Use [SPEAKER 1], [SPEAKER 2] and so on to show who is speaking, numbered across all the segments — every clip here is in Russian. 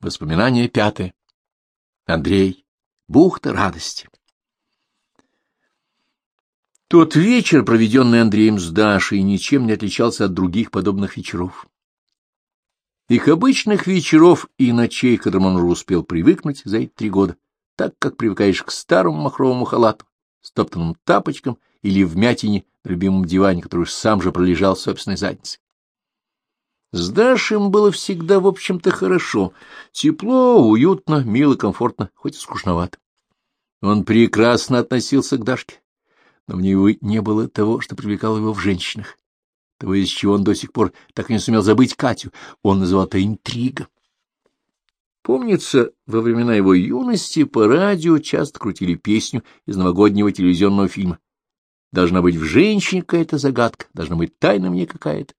[SPEAKER 1] Воспоминание пятое. Андрей. Бухта радости. Тот вечер, проведенный Андреем с Дашей, ничем не отличался от других подобных вечеров. Их обычных вечеров и ночей, к которым он уже успел привыкнуть за эти три года, так как привыкаешь к старому махровому халату, стоптанным тапочкам или вмятине на любимом диване, который сам же пролежал в собственной заднице. С Дашей было всегда, в общем-то, хорошо. Тепло, уютно, мило, комфортно, хоть и скучновато. Он прекрасно относился к Дашке, но в ней не было того, что привлекало его в женщинах. Того, из чего он до сих пор так и не сумел забыть Катю. Он называл это интрига. Помнится, во времена его юности по радио часто крутили песню из новогоднего телевизионного фильма. Должна быть в женщине какая-то загадка, должна быть тайна мне какая-то.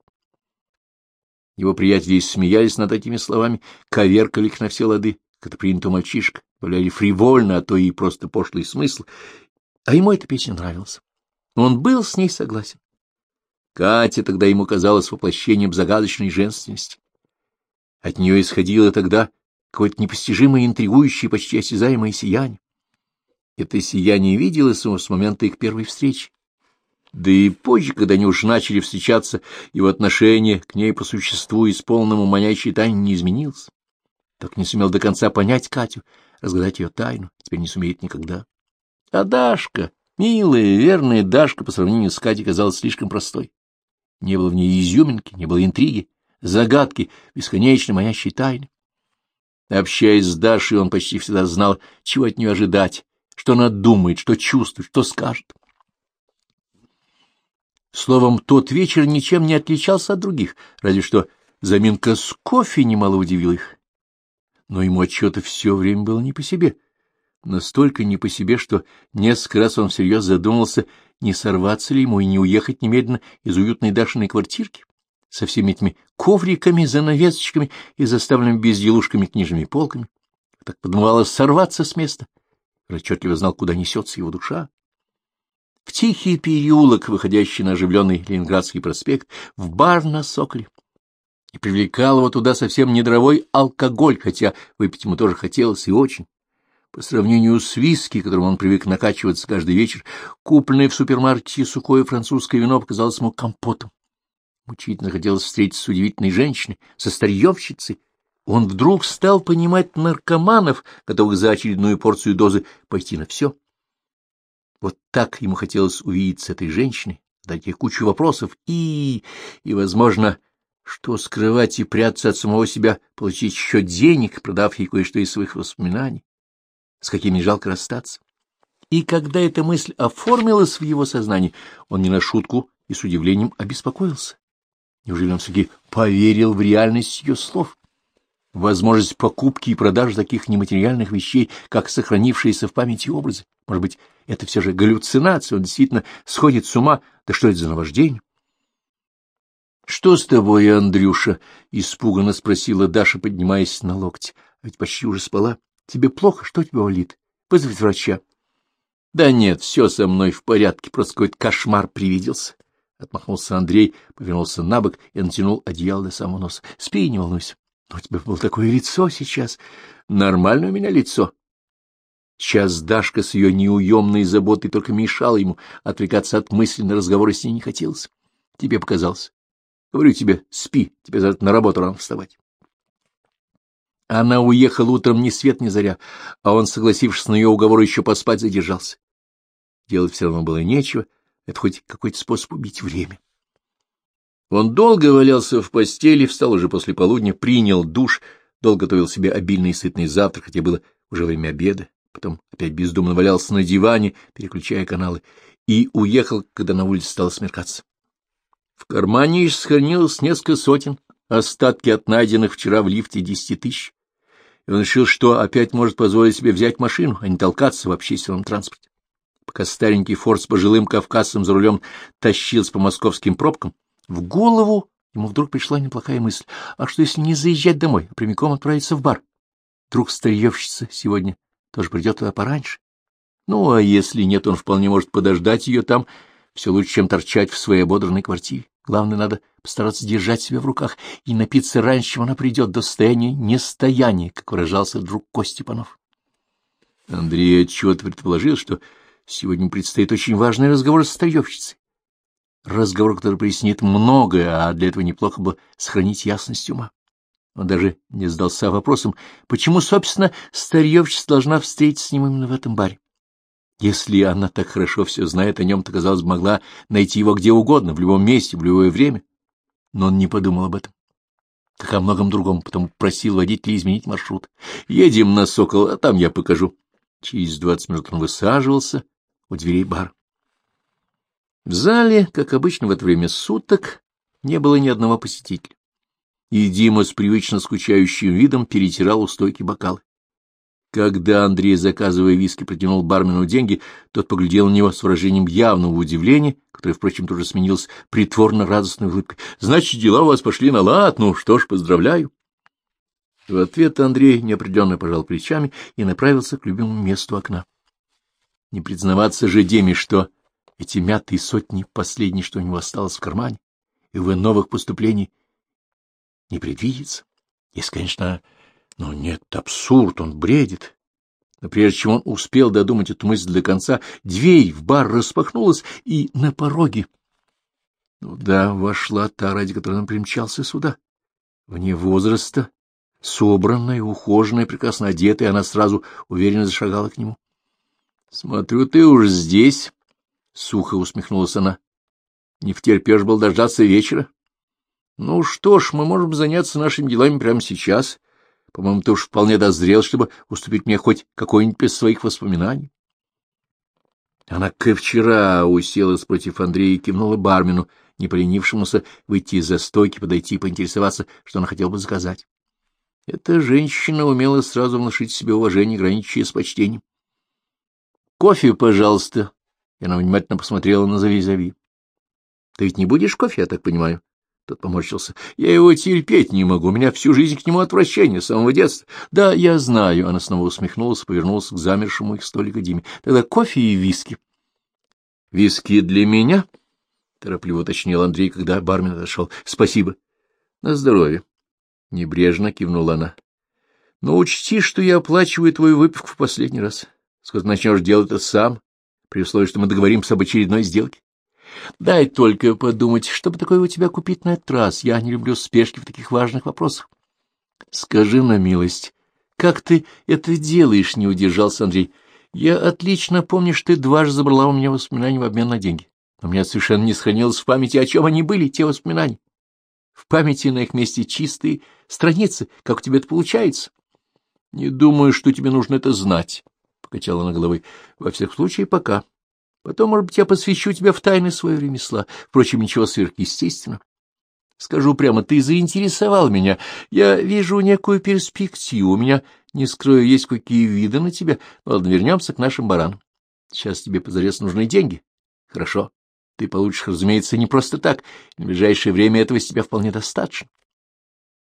[SPEAKER 1] Его приятели смеялись над этими словами, коверкали их на все лады, как это принято у мальчишек, добавляли фривольно, а то и просто пошлый смысл. А ему эта песня нравилась. Он был с ней согласен. Катя тогда ему казалась воплощением загадочной женственности. От нее исходило тогда какое-то непостижимое, интригующее, почти осязаемое сияние. Это сияние виделось ему с момента их первой встречи. Да и позже, когда они уж начали встречаться, его отношение к ней по существу и с полному манящей тайне не изменилось. Так не сумел до конца понять Катю, разгадать ее тайну, теперь не сумеет никогда. А Дашка, милая, верная Дашка, по сравнению с Катей, казалась слишком простой. Не было в ней изюминки, не было интриги, загадки, бесконечно манящей тайны. Общаясь с Дашей, он почти всегда знал, чего от нее ожидать, что она думает, что чувствует, что скажет. Словом, тот вечер ничем не отличался от других, разве что заминка с кофе немало удивила их. Но ему отчета все время было не по себе. Настолько не по себе, что несколько раз он всерьез задумался, не сорваться ли ему и не уехать немедленно из уютной Дашиной квартирки со всеми этими ковриками, занавесочками и заставленными безделушками книжными полками. Так подумалось сорваться с места. Расчетливо знал, куда несется его душа тихий переулок, выходящий на оживленный Ленинградский проспект, в бар на Соколе. И привлекал его туда совсем не дровой алкоголь, хотя выпить ему тоже хотелось и очень. По сравнению с виски, которым он привык накачиваться каждый вечер, купленное в супермаркете сухое французское вино показалось ему компотом. Мучительно хотелось встретиться с удивительной женщиной, со старьевщицей. Он вдруг стал понимать наркоманов, готовых за очередную порцию дозы пойти на все. Вот так ему хотелось увидеть с этой женщиной, задать ей кучу вопросов и... и, возможно, что скрывать и прятаться от самого себя, получить еще денег, продав ей кое-что из своих воспоминаний, с какими жалко расстаться. И когда эта мысль оформилась в его сознании, он не на шутку и с удивлением обеспокоился. Неужели он все-таки поверил в реальность ее слов? возможность покупки и продажи таких нематериальных вещей, как сохранившиеся в памяти образы. Может быть, это все же галлюцинация, он действительно сходит с ума. Да что это за наваждение? — Что с тобой, Андрюша? — испуганно спросила Даша, поднимаясь на локти. — А ведь почти уже спала. — Тебе плохо? Что тебя болит? Вызвать врача. — Да нет, все со мной в порядке, просто какой-то кошмар привиделся. Отмахнулся Андрей, повернулся на бок и натянул одеяло до самого носа. — Спи, не волнуйся. У тебя было такое лицо сейчас. Нормальное у меня лицо. Сейчас Дашка с ее неуемной заботой только мешала ему, отвлекаться от мысли на разговоры с ней не хотелось. Тебе показалось. Говорю тебе, спи, тебе завтра на работу рано вставать. Она уехала утром ни свет ни заря, а он, согласившись на ее уговор, еще поспать задержался. Делать все равно было нечего, это хоть какой-то способ убить время. Он долго валялся в постели, встал уже после полудня, принял душ, долго готовил себе обильный и сытный завтрак, хотя было уже время обеда, потом опять бездумно валялся на диване, переключая каналы, и уехал, когда на улице стало смеркаться. В кармане сохранилось несколько сотен, остатки от найденных вчера в лифте десяти тысяч, и он решил, что опять может позволить себе взять машину, а не толкаться в общественном транспорте. Пока старенький форт с пожилым кавказцем за рулем тащился по московским пробкам, в голову ему вдруг пришла неплохая мысль. А что, если не заезжать домой, а прямиком отправиться в бар? Вдруг старьевщица сегодня тоже придет туда пораньше? Ну, а если нет, он вполне может подождать ее там, все лучше, чем торчать в своей ободранной квартире. Главное, надо постараться держать себя в руках и напиться раньше, чем она придет до состояния нестояния, как выражался друг Кости Панов. Андрей отчет предположил, что сегодня предстоит очень важный разговор с старьевщицей. Разговор, который прояснит многое, а для этого неплохо бы сохранить ясность ума. Он даже не задался вопросом, почему, собственно, старьевщица должна встретиться с ним именно в этом баре. Если она так хорошо все знает о нем, то, казалось бы, могла найти его где угодно, в любом месте, в любое время. Но он не подумал об этом. Как о многом другом, потом просил водителя изменить маршрут. «Едем на Сокол, а там я покажу». Через двадцать минут он высаживался у дверей бар. В зале, как обычно в это время суток, не было ни одного посетителя. И Дима с привычно скучающим видом перетирал у стойки бокалы. Когда Андрей, заказывая виски, протянул бармену деньги, тот поглядел на него с выражением явного удивления, которое, впрочем, тоже сменилось притворно-радостной улыбкой. — Значит, дела у вас пошли на лад, ну что ж, поздравляю. В ответ Андрей неопределенно пожал плечами и направился к любимому месту окна. Не признаваться же Деме, что эти мятые сотни — последние, что у него осталось в кармане, и в новых поступлений не предвидится. Если, конечно, но нет, абсурд, он бредит. Но прежде чем он успел додумать эту мысль до конца, дверь в бар распахнулась, и на пороге... Ну да, вошла та, ради которой он примчался сюда. Вне возраста, собранная, ухоженная, прекрасно одетая, она сразу уверенно зашагала к нему. — Смотрю, ты уж здесь, — сухо усмехнулась она. — Не втерпешь был дождаться вечера? — Ну что ж, мы можем заняться нашими делами прямо сейчас. — по-моему, ты уж вполне дозрел, чтобы уступить мне хоть какой-нибудь из своих воспоминаний. Она как вчера уселась против Андрея и кивнула бармену, не поленившемуся выйти из-за стойки, подойти и поинтересоваться, что она хотела бы заказать. Эта женщина умела сразу внушить себе уважение, граничащее с почтением. — Кофе, пожалуйста. И она внимательно посмотрела на Зави-Зави. — Ты ведь не будешь кофе, я так понимаю? Тот поморщился. — Я его терпеть не могу. У меня всю жизнь к нему отвращение, с самого детства. — Да, я знаю. Она снова усмехнулась, повернулась к замершему их столика Диме. — Тогда кофе и виски. — Виски для меня? — торопливо уточнил Андрей, когда бармен отошел. — Спасибо. — На здоровье. Небрежно кивнула она. — Но учти, что я оплачиваю твою выпивку в последний раз. Скоро начнешь делать это сам, при условии, что мы договоримся об очередной сделке. Дай только подумать, что бы такое у тебя купить на этот раз. Я не люблю спешки в таких важных вопросах. Скажи на милость, как ты это делаешь, не удержался Андрей. Я отлично помню, что ты дважды забрала у меня воспоминания в обмен на деньги. Но меня совершенно не сохранилось в памяти, о чем они были, те воспоминания. В памяти на их месте чистые страницы. Как у тебя это получается? — Не думаю, что тебе нужно это знать, — покачала она головой. — Во всех случаях, пока. Потом, может быть, я посвящу тебя в тайны своего ремесла. Впрочем, ничего сверхъестественного. Скажу прямо, ты заинтересовал меня. Я вижу некую перспективу. У меня, не скрою, есть какие виды на тебя. Ладно, вернемся к нашим баранам. Сейчас тебе позарез нужны деньги. Хорошо. Ты получишь, разумеется, не просто так. В ближайшее время этого с тебя вполне достаточно.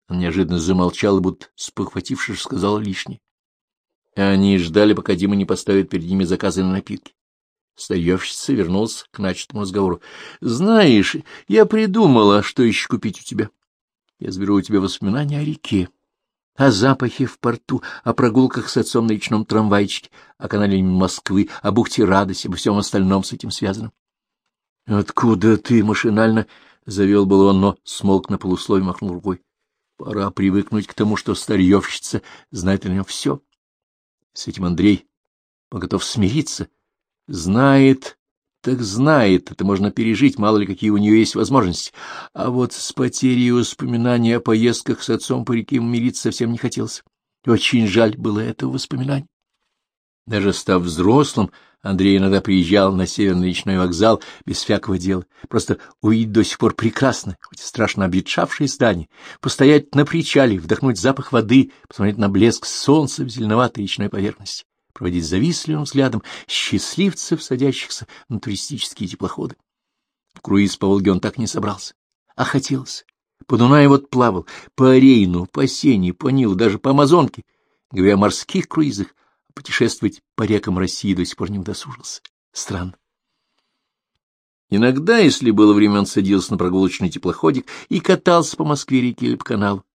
[SPEAKER 1] Он неожиданно замолчал будто спохватившись, сказал лишнее. Они ждали, пока Дима не поставит перед ними заказы на напитки. Старьевщица вернулся к начатому разговору. — Знаешь, я придумала, что еще купить у тебя. Я заберу у тебя воспоминания о реке, о запахе в порту, о прогулках с отцом на речном трамвайчике, о канале Москвы, о бухте радости, обо всем остальном с этим связанном. — Откуда ты машинально? — завел был он, но смолк на полусловие, махнул рукой. Пора привыкнуть к тому, что старьевщица знает о нем все. С этим Андрей он готов смириться — Знает, так знает, это можно пережить, мало ли какие у нее есть возможности. А вот с потерей воспоминаний о поездках с отцом по реке мириться совсем не хотелось. Очень жаль было этого воспоминания. Даже став взрослым, Андрей иногда приезжал на северный речной вокзал без всякого дела. Просто увидеть до сих пор прекрасно, хоть и страшно обветшавшие здания, постоять на причале, вдохнуть запах воды, посмотреть на блеск солнца в зеленоватой речной поверхности проводить завистливым взглядом счастливцев, садящихся на туристические теплоходы. В круиз по Волге он так не собрался, а хотелось. По Дунаю вот плавал, по Рейну, по Сене, по Нилу, даже по Амазонке. Говоря о морских круизах, путешествовать по рекам России до сих пор не удосужился. Странно. Иногда, если было время, он садился на прогулочный теплоходик и катался по Москве-реке или по каналу.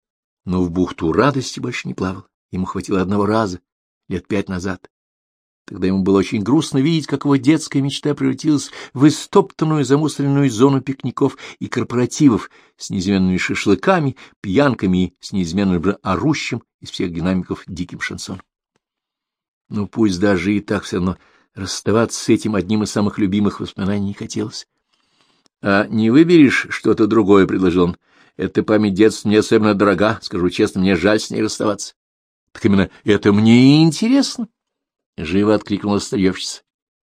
[SPEAKER 1] Но в бухту радости больше не плавал. Ему хватило одного раза, лет пять назад. Тогда ему было очень грустно видеть, как его детская мечта превратилась в истоптанную замусоренную зону пикников и корпоративов с неизменными шашлыками, пьянками и с неизменно орущим из всех динамиков диким шансоном. Но пусть даже и так все равно расставаться с этим одним из самых любимых воспоминаний не хотелось. — А не выберешь что-то другое, — предложил он. — Эта память детства мне особенно дорога, скажу честно, мне жаль с ней расставаться. — Так именно это мне и интересно. Живо откликнулась старьевщица.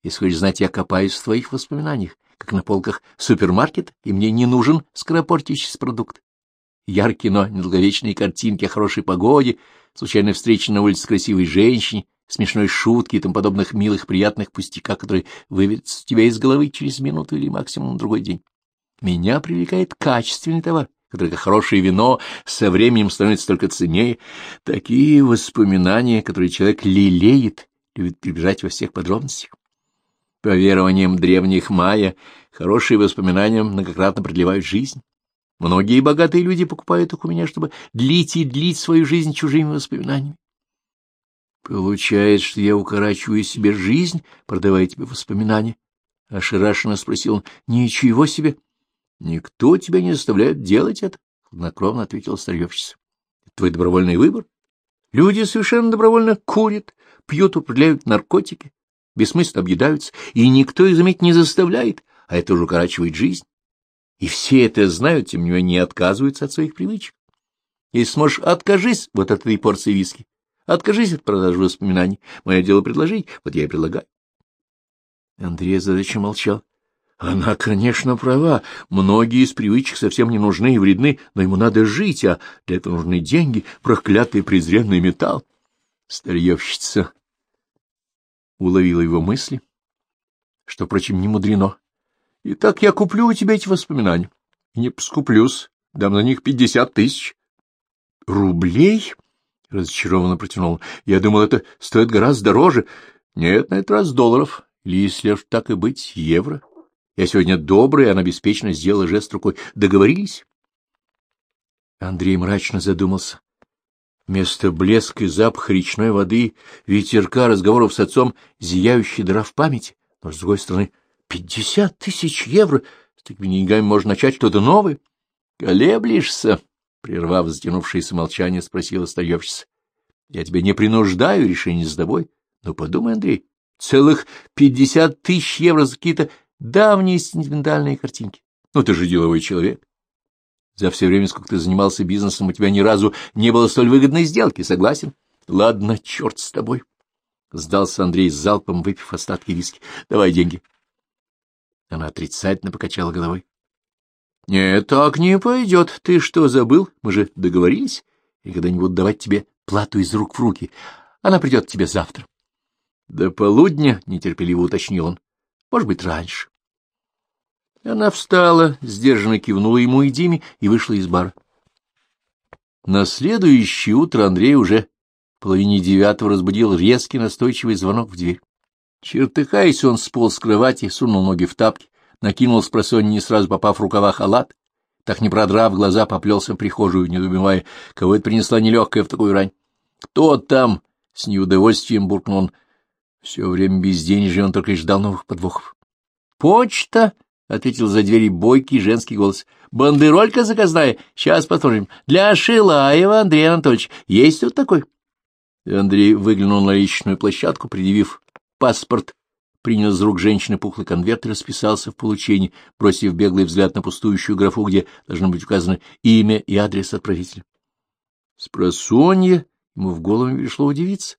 [SPEAKER 1] Если хочешь знать, я копаюсь в твоих воспоминаниях, как на полках супермаркета, и мне не нужен скоропортящийся продукт. Яркие, но недолговечные картинки о хорошей погоде, случайно встречи на улице красивой женщине, смешной шутки и тому подобных милых, приятных пустяках, которые выведутся тебя из головы через минуту или максимум на другой день. Меня привлекает качественный товар, который, как хорошее вино, со временем становится только ценнее. Такие воспоминания, которые человек лелеет, любит прибежать во всех подробностях. По верованиям древних майя, хорошие воспоминания многократно продлевают жизнь. Многие богатые люди покупают их у меня, чтобы длить и длить свою жизнь чужими воспоминаниями. Получается, что я укорачиваю себе жизнь, продавая тебе воспоминания? Ошарашенно спросил он. Ничего себе! Никто тебя не заставляет делать это, — хладнокровно ответила старьевщица. Твой добровольный выбор. Люди совершенно добровольно курят, пьют, употребляют наркотики, бессмысленно объедаются, и никто их, заметь, не заставляет, а это уже укорачивает жизнь. И все это знают, тем не менее не отказываются от своих привычек. Если сможешь, откажись вот от этой порции виски, откажись от продажи воспоминаний. Мое дело предложить, вот я и предлагаю. Андрей задача молчал. Она, конечно, права. Многие из привычек совсем не нужны и вредны, но ему надо жить, а для этого нужны деньги, проклятый презренный металл. Старьевщица уловила его мысли, что, впрочем, не мудрено. Итак, я куплю у тебя эти воспоминания. Не поскуплюсь, дам на них пятьдесят тысяч. — Рублей? — разочарованно протянул. — Я думал, это стоит гораздо дороже. Нет, на этот раз долларов. Или, если так и быть, евро. Я сегодня добрый, она беспечно сделала жест рукой. Договорились? Андрей мрачно задумался. Вместо блеска и запаха речной воды, ветерка, разговоров с отцом, зияющий дыра в памяти. Но, с другой стороны, пятьдесят тысяч евро! С такими деньгами можно начать что-то новое. — Колеблешься? — прервав затянувшееся молчание, спросила старьевщица. — Я тебя не принуждаю, решение с тобой. Но подумай, Андрей, целых пятьдесят тысяч евро за какие-то давние сентиментальные картинки. Ну, ты же деловой человек. За все время, сколько ты занимался бизнесом, у тебя ни разу не было столь выгодной сделки, согласен? Ладно, черт с тобой. Сдался Андрей с залпом, выпив остатки виски. Давай деньги. Она отрицательно покачала головой. — Нет, так не пойдет. Ты что, забыл? Мы же договорились. Я когда не буду давать тебе плату из рук в руки. Она придет к тебе завтра. — До полудня, — нетерпеливо уточнил он. Может быть, раньше. Она встала, сдержанно кивнула ему и Диме и вышла из бара. На следующее утро Андрей уже в половине девятого разбудил резкий настойчивый звонок в дверь. Чертыхаясь, он сполз с кровати, сунул ноги в тапки, накинул с просонья, не сразу попав в рукава халат, так не продрав глаза, поплелся в прихожую, не недоумевая, кого это принесла нелегкая в такую рань. — Кто там? — с неудовольствием буркнул он. Все время безденежья он только и ждал новых подвохов. — Почта! — ответил за двери бойкий женский голос. — Бандеролька заказная. Сейчас посмотрим. Для Шилаева Андрей Анатольевич. Есть тут такой? Андрей выглянул на личную площадку, предъявив паспорт, принял из рук женщины пухлый конверт и расписался в получении, бросив беглый взгляд на пустующую графу, где должно быть указано имя и адрес отправителя. Спросонье ему в голову пришло удивиться.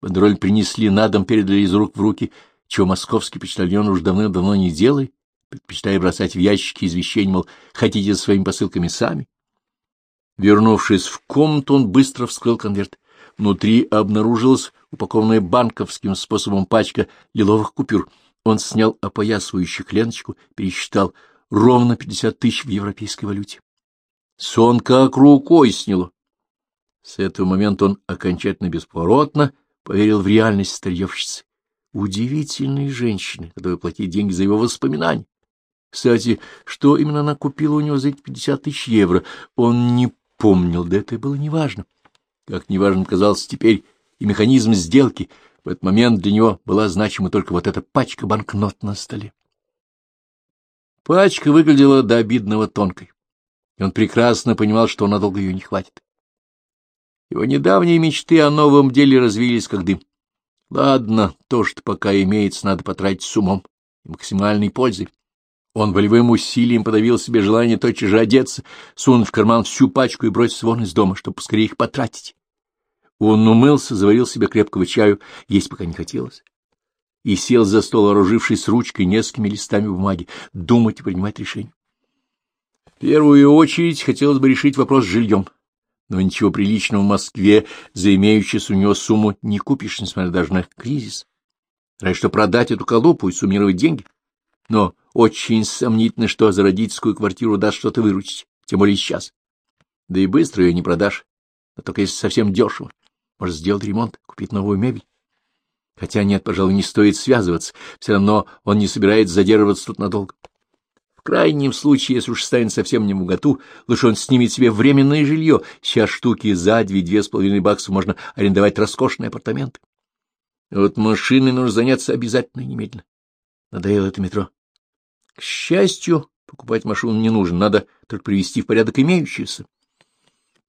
[SPEAKER 1] Бандероль принесли на дом, передали из рук в руки, чего московский почтальон уж давно-давно не делает, предпочитая бросать в ящики извещения, мол, хотите со своими посылками сами. Вернувшись в комнату, он быстро вскрыл конверт. Внутри обнаружилась упакованная банковским способом пачка лиловых купюр. Он снял опоясывающих леночку, пересчитал ровно пятьдесят тысяч в европейской валюте. Сон как рукой сняло. С этого момента он окончательно бесповоротно поверил в реальность старьевщицы. Удивительные женщины, которые платили деньги за его воспоминания. Кстати, что именно она купила у него за эти пятьдесят тысяч евро, он не помнил, да это было неважно. Как неважно казался теперь и механизм сделки, в этот момент для него была значима только вот эта пачка банкнот на столе. Пачка выглядела до обидного тонкой, и он прекрасно понимал, что надолго ее не хватит. Его недавние мечты о новом деле развились как дым. Ладно, то, что пока имеется, надо потратить с умом и максимальной пользой. Он волевым усилием подавил себе желание тотчас же одеться, сунуть в карман всю пачку и бросить вон из дома, чтобы поскорее их потратить. Он умылся, заварил себе крепкого чаю, есть пока не хотелось, и сел за стол, вооружившись ручкой несколькими листами бумаги, думать и принимать решение. В первую очередь хотелось бы решить вопрос с жильем, но ничего приличного в Москве за имеющуюся у него сумму не купишь, несмотря даже на кризис. Разве что продать эту колупу и суммировать деньги. Но очень сомнительно, что за родительскую квартиру даст что-то выручить, тем более сейчас. Да и быстро ее не продашь, а только если совсем дешево. Может, сделать ремонт, купить новую мебель? Хотя нет, пожалуй, не стоит связываться. Все равно он не собирается задерживаться тут надолго. Крайнем случае, если уж станет совсем не в моготу, лучше он снимет себе временное жилье. Сейчас штуки за две-две с половиной баксов можно арендовать роскошные апартаменты. Вот машиной нужно заняться обязательно немедленно. Надоело это метро. К счастью, покупать машину не нужно, надо только привести в порядок имеющуюся.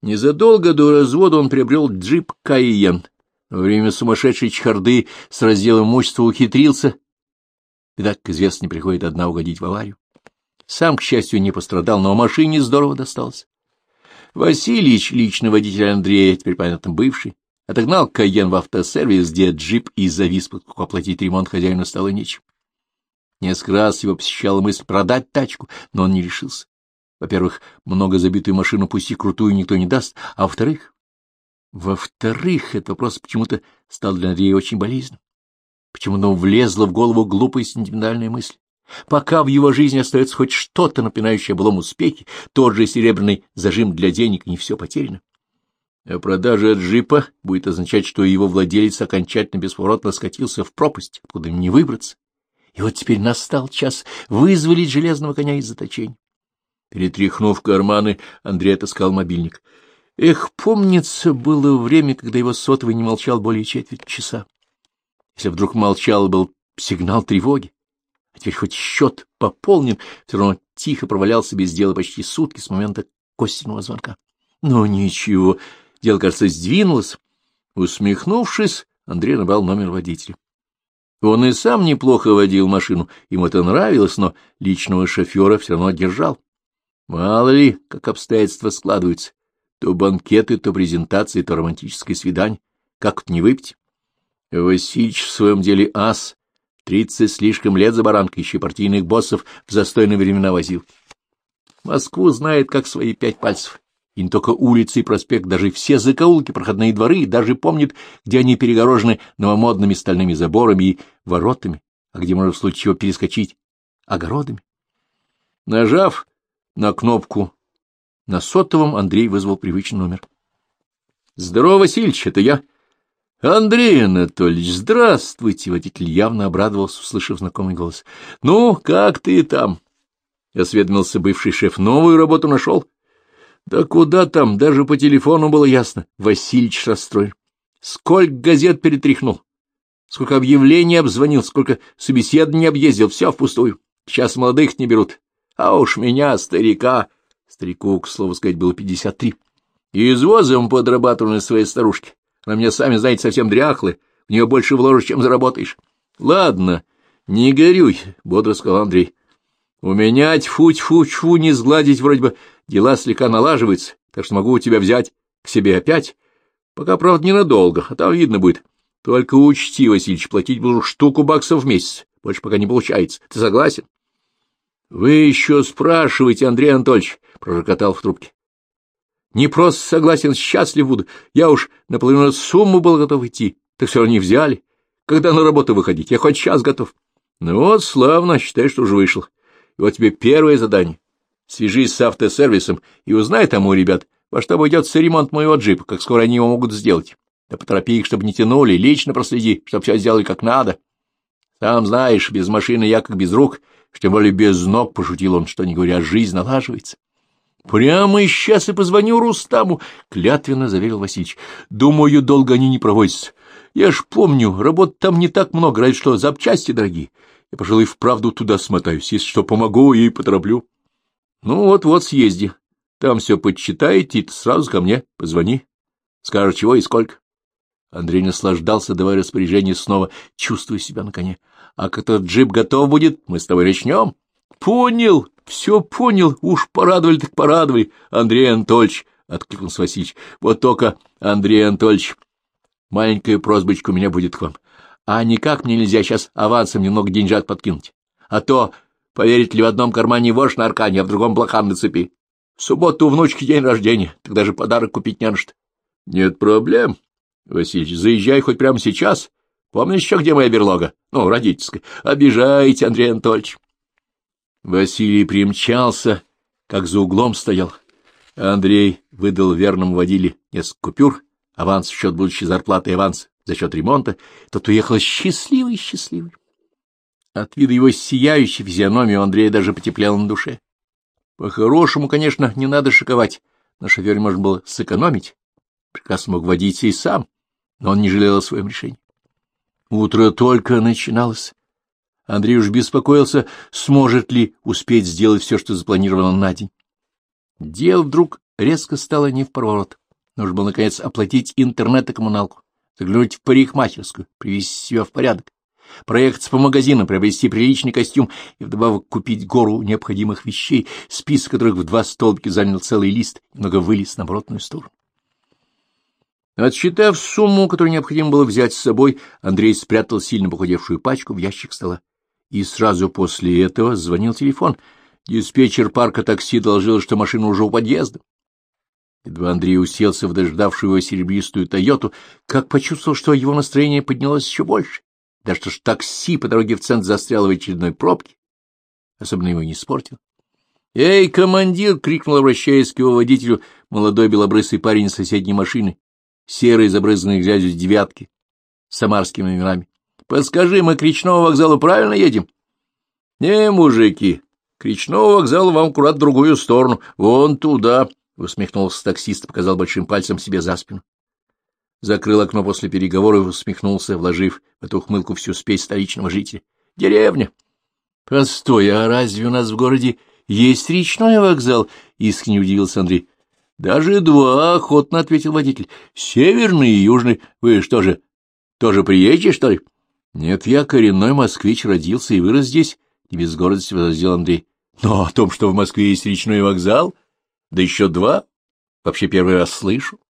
[SPEAKER 1] Незадолго до развода он приобрел джип Кайен. Во время сумасшедшей чехарды с разделом имущества ухитрился. И так, известно, не приходит одна угодить в аварию. Сам, к счастью, не пострадал, но машине здорово досталось. Васильевич, личный водитель Андрея, теперь, понятно, бывший, отогнал Кайен в автосервис, где джип и завис, поскольку оплатить ремонт хозяину стало нечем. Несколько раз его посещала мысль продать тачку, но он не решился. Во-первых, много забитую машину, пусть и крутую, никто не даст, а во-вторых... Во-вторых, этот вопрос почему-то стал для Андрея очень болезненным. Почему-то влезла в голову глупая сентиментальная мысль. Пока в его жизни остается хоть что-то, напоминающее о былом успехе, тот же серебряный зажим для денег, не все потеряно. А продажа джипа будет означать, что его владелец окончательно бесповоротно скатился в пропасть, откуда не выбраться. И вот теперь настал час вызволить железного коня из заточения. Перетряхнув карманы, Андрей отыскал мобильник. Эх, помнится, было время, когда его сотовый не молчал более четверть часа. Если вдруг молчал, был сигнал тревоги. А теперь хоть счет пополнен, все равно тихо провалялся без дела почти сутки с момента Костиного звонка. Но ничего, дело, кажется, сдвинулось. Усмехнувшись, Андрей набрал номер водителя. Он и сам неплохо водил машину, ему это нравилось, но личного шофера все равно держал. Мало ли, как обстоятельства складываются. То банкеты, то презентации, то романтическое свидание. Как тут не выпить? Васильич в своем деле ас. Тридцать слишком лет за баранкой, еще партийных боссов в застойные времена возил. Москву знает, как свои пять пальцев. И не только улицы и проспект, даже все закоулки, проходные дворы, даже помнит, где они перегорожены новомодными стальными заборами и воротами, а где можно в случае чего перескочить огородами. Нажав на кнопку. На сотовом Андрей вызвал привычный номер. — Здорово, Васильевич, это я. — Андрей Анатольевич, здравствуйте! Водитель явно обрадовался, услышав знакомый голос. — Ну, как ты там? — осведомился бывший шеф. — Новую работу нашел? — Да куда там? Даже по телефону было ясно. Васильевич расстроен. Сколько газет перетряхнул, сколько объявлений обзвонил, сколько собеседований объездил, все впустую. Сейчас молодых не берут. А уж меня, старика, старику, к слову сказать, было пятьдесят три, извозом подрабатываю на своей старушке. Она мне, сами знаете, совсем дряхлая, в нее больше вложишь, чем заработаешь. Ладно, не горюй, — бодро сказал Андрей. У меня тьфу-тьфу-тьфу не сгладить вроде бы дела слегка налаживаются, так что могу у тебя взять к себе опять. Пока, правда, ненадолго, а там видно будет. Только учти, Васильевич, платить буду штуку баксов в месяц. Больше пока не получается. Ты согласен? — Вы еще спрашиваете, Андрей Анатольевич, — пророкотал в трубке. — Не просто согласен, счастлив буду. Я уж наполовину сумму был готов идти, так все равно не взяли. Когда на работу выходить? Я хоть сейчас готов. Ну вот, славно, считай, что уже вышел. И вот тебе первое задание. Свяжись с автосервисом и узнай там у ребят, во что обойдется ремонт моего джипа, как скоро они его могут сделать. Да поторопи их, чтобы не тянули, лично проследи, чтобы все сделали как надо. Сам знаешь, без машины я как без рук — что более без ног, — пошутил он, что, не говоря, жизнь налаживается. — Прямо сейчас и позвоню Рустаму, — клятвенно заверил Васильевич. — Думаю, долго они не проводятся. Я ж помню, работы там не так много, разве что запчасти дорогие. Я, пожалуй, вправду туда смотаюсь. Если что, помогу и потороплю. Ну, вот-вот съезди. Там все подсчитаете, и сразу ко мне позвони. Скажешь, чего и сколько. Андрей наслаждался, давая распоряжение снова, чувствуя себя на коне. — А этот джип готов будет, мы с тобой начнем. — Понял, все понял, уж порадовали так порадовали, Андрей Анатольевич, — откликнулся Васильевич. — Вот только, Андрей Анатольевич, маленькая просьбочка у меня будет к вам. А никак мне нельзя сейчас авансом немного деньжат подкинуть. А то, поверить ли, в одном кармане вошь на аркане, а в другом блохан на цепи. В субботу у внучки день рождения, тогда же подарок купить не на что. — Нет проблем, Васильевич, заезжай хоть прямо сейчас. Помнишь еще, где моя берлога? Ну, родительская. Обижаете, Андрей Анатольевич. Василий примчался, как за углом стоял. Андрей выдал верному водиле несколько купюр, аванс в счет будущей зарплаты и аванс за счет ремонта. Тот уехал счастливый-счастливый. От вида его сияющей физиономии у Андрея даже потеплело на душе. По-хорошему, конечно, не надо шиковать. На шофере можно было сэкономить. Прекрасно мог водить и сам но он не жалел о своем решении. Утро только начиналось. Андрей уж беспокоился, сможет ли успеть сделать все, что запланировано на день. Дело вдруг резко стало не в проворот. Нужно было, наконец, оплатить интернет и коммуналку, заглянуть в парикмахерскую, привести себя в порядок, проехаться по магазинам, приобрести приличный костюм и вдобавок купить гору необходимых вещей, список которых в два столбики занял целый лист, немного вылез на оборотную сторону. Отсчитав сумму, которую необходимо было взять с собой, Андрей спрятал сильно похудевшую пачку в ящик стола. И сразу после этого звонил телефон. Диспетчер парка такси доложил, что машина уже у подъезда. Едва Андрей уселся в дождавшую его серебристую «Тойоту», как почувствовал, что его настроение поднялось еще больше. Да что ж такси по дороге в центр застряло в очередной пробке. Особенно его не испортил. «Эй, командир!» — крикнул, обращаясь к его водителю, молодой белобрысый парень из соседней машины, серые, забрызганные грязью девятки с самарскими номерами. — Подскажи, мы к речному вокзалу правильно едем? — Не, мужики, к речному вокзалу вам аккурат в другую сторону, вон туда, — усмехнулся таксист, показал большим пальцем себе за спину. Закрыл окно после переговора и усмехнулся, вложив в эту ухмылку всю спесь столичного жителя. — Деревня. — Постой, а разве у нас в городе есть речной вокзал? — искренне удивился Андрей. Даже два, — охотно ответил водитель. — Северный и южный. Вы что же, тоже приезжие, что ли? — Нет, я коренной москвич, родился и вырос здесь, — не без гордости возразил Андрей. — Но о том, что в Москве есть речной вокзал, да еще два, вообще первый раз слышу.